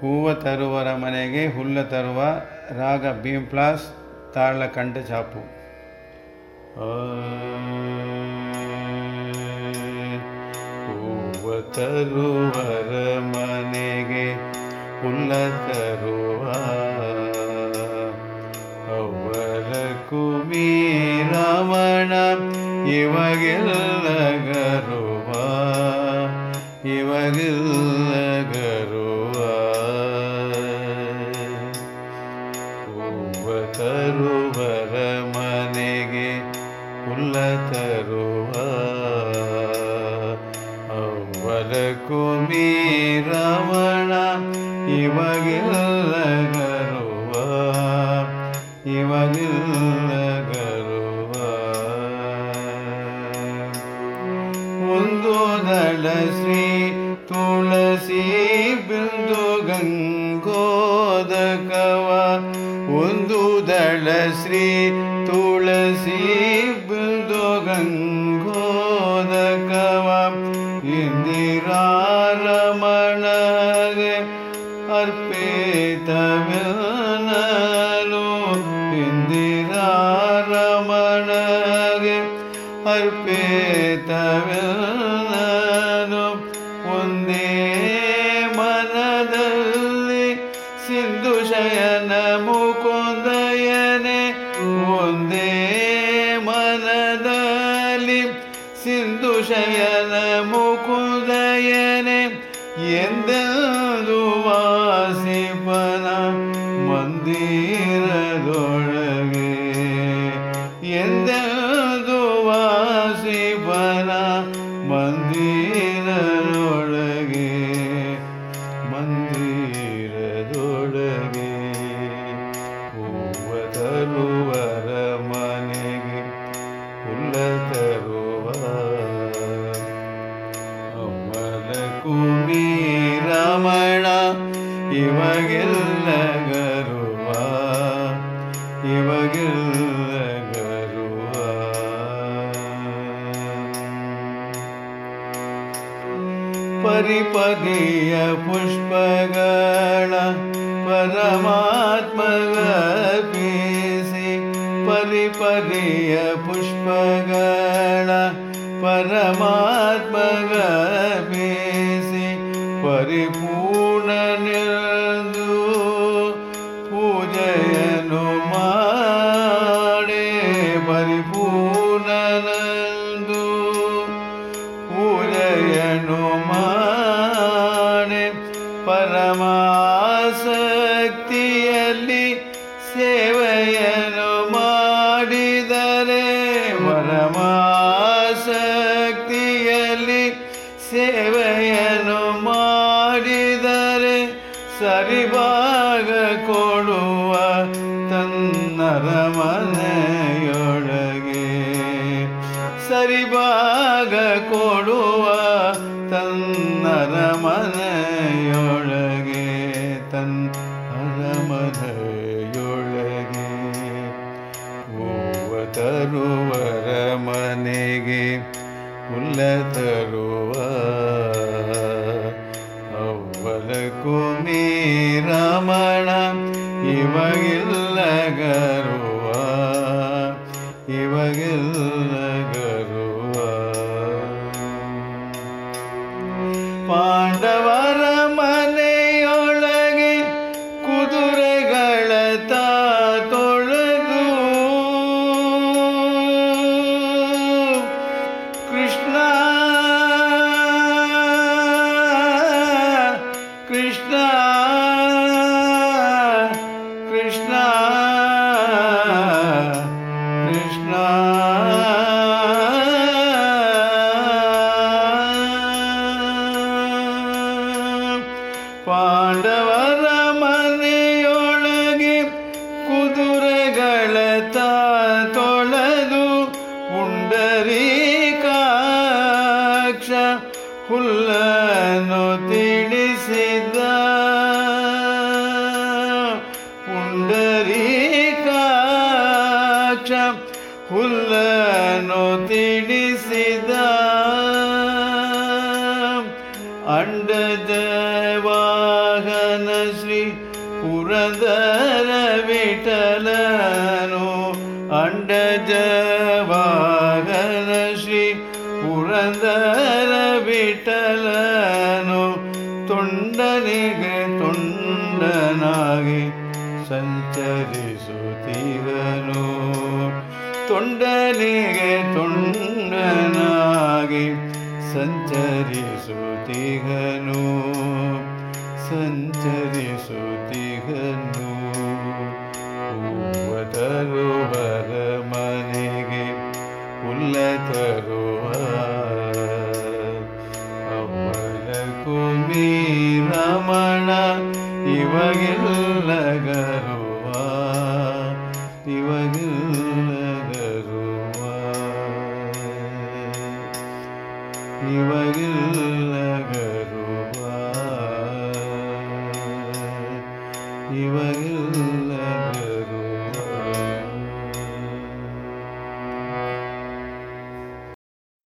ಹೂವ ತರುವರ ಮನೆಗೆ ಹುಲ್ಲ ತರುವ ರಾಗ ಭೀಮ್ಪ್ಲಾಸ್ ತಾಳ ಕಂಡ ಚಾಪು ಹೂವ ತರುವರ ಮನೆಗೆ ಹುಲ್ಲ ತರುವ ಅವರ ಕುಮಿ ರಮಣ ಇವಾಗೆಲ್ಲ ಗರುವ, ಇವಾಗೆಲ್ಲ ಹೂವ ತರುವರ ಮನೆಗೆ ಹುಲ್ಲ ತರುವ. ಅವರ ಕುಮಿ ರಮಣ ಇವಾಗೆಲ್ಲ ಗರುವ ಇವಾಗೆಲ್ಲ ಗರುವ ಒಂದು ದಳ ಶ್ರೀ ತುಳಸಿ ಬಿಂದು ದಳ ಶ್ರೀ ತುಳಸಿ ಬಿಂದು ಗಂಗೋದಕವ ಇಂದಿರಾರಮಣಗೆ ಅರ್ಪಿತವೆನಲು ಇಂದಿರಾರಮಣಗೆ ಅರ್ಪಿತವೆನಲು ಒಂದೇ ಮನದಲ್ಲಿ ಶಯನ ಮುಕುದಯನೆ ಎಂದೂ ವಾಸಿಪನ ಮಂದಿರದೊಳಗೆ? ಎಂದೂ ವಾಸಿಪನ ಮಂದಿರದೊಳಗೆ ಪರಿಪದಿಯ ಪುಷ್ಪಗಳ ಪರಮಾತ್ಮಗ ಪೀಸಿ ಪರಿಪದಿಯ ಪುಷ್ಪಗಳ ಪರಮಾತ್ಮಗ ಪೀಸಿ ಪರಿಪೂರ್ಣ ಪರಿಪೂರ್ಣನಂದು ಪೂಜೆಯನ್ನು ಮಾಡಿ ಪರಮಾಸಕ್ತಿಯಲ್ಲಿ ಸೇವೆಯನ್ನು ಮಾಡಿದರೆ ಪರಮಾಸಕ್ತಿಯಲ್ಲಿ ಸೇವೆಯನ್ನು ಮಾಡಿದರೆ ಸರಿಭಾಗ ಕೊಡುವ ತನ್ನರ ಮನೆಯೊಳಗೆ ಸರಿಭಾಗ ಕೊಡುವ ತನ್ನರ ಮನೆಯೊಳಗೆ ತನ್ನ ಅರಮನೆಯೊಳಗೆ ಹೂವ ತರುವರ ಮನೆಗೆ, ಹುಲ್ಲ ತರುವ ಅವರ ಕುಮಿ ರಮಣ ಇವಾಗೆಲ್ಲ ಗರುವ, ಇವಾಗೆಲ್ಲ ता ಪುಂಡರೀಕಾಕ್ಷ ಹುಲ್ಲನ್ನು ತಿಳಿಸಿದ. ಪುಂಡರೀಕಾಕ್ಷ ಹುಲ್ಲನ್ನು ತಿಳಿಸಿದ. ಅಂಡದ ವಾಹನ ಶ್ರೀ ಪುರಂದರ ವಿಠಲನು ಅಂಡಜ ಪುರಂದರ ಬಿಟ್ಟಲನು ತುಂಡನಿಗೆ ತೊಂಡನಾಗಿ ಸಂಚರಿಸುತ್ತಿರನು ತುಂಡನಿಗೆ ತೊಂಡನಾಗಿ ಸಂಚರಿಸುತ್ತಿಗನು ಸಂಚರಿಸುತ್ತಿಗನು ಹೂವ ಇವಾಗಿಲ್ಲ